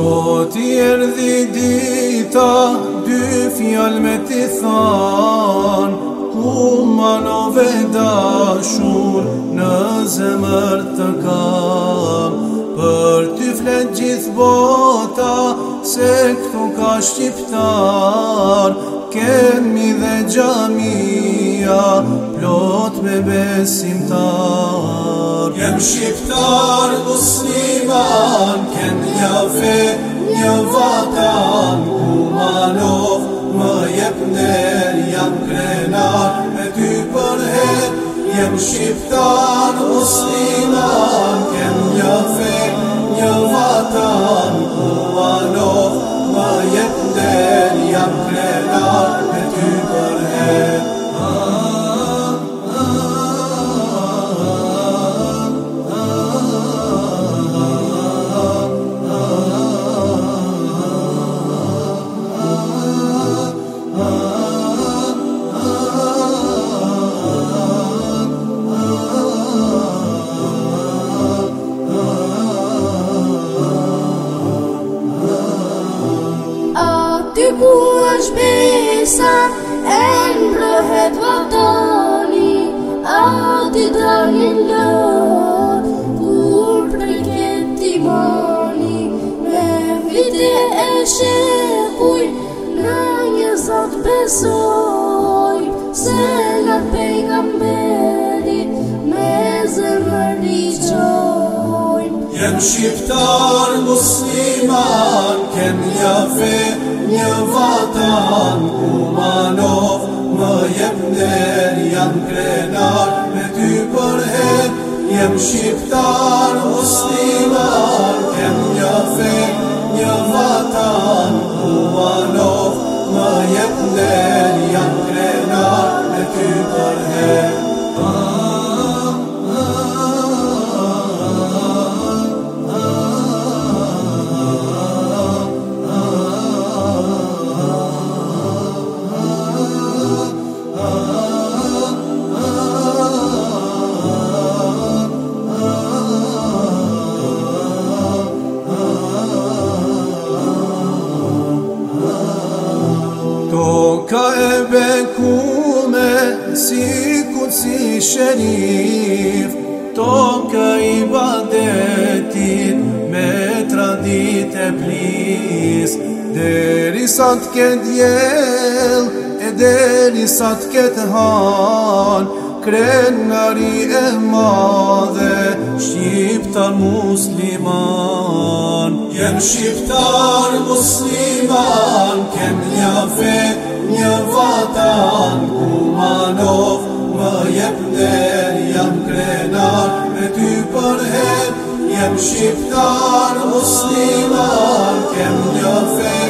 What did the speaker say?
Sot i erdi dita, dy fjal me ti than, ku ma në veda shur në zemër të kam. Për ty flet gjith bota, se këtu ka shqiptar, kemi dhe gjamia, plot me besim tam shqiptar musliman Ken një ve një vatan Ku manov më jep nër jam krenar Me ty për het jem shqiptar musliman ku është besa, e në rëhet vëtoni, ati të një lërë, kur përket i moni, me vitë e shepuj, në një zotë besoj, se nërpej nga mbedit, me zërë në rriqoj. Jem shqiptar musliman, kem një fe, një vatan, ku manov, më jem der, jam krenar, me ty për her. Jem shqiptar musliman, kem një fe, Toka e bekume, si ku si shërif, to i badetit me tradit e blis, deri sa të këtë jel, e deri sa të këtë hanë, krenari e madhe Shqiptar musliman Jem shqiptar musliman Kem një fe, një vatan Ku manov më jep dhe Jem krenar me ty përhet Jem shqiptar musliman Kem një fe,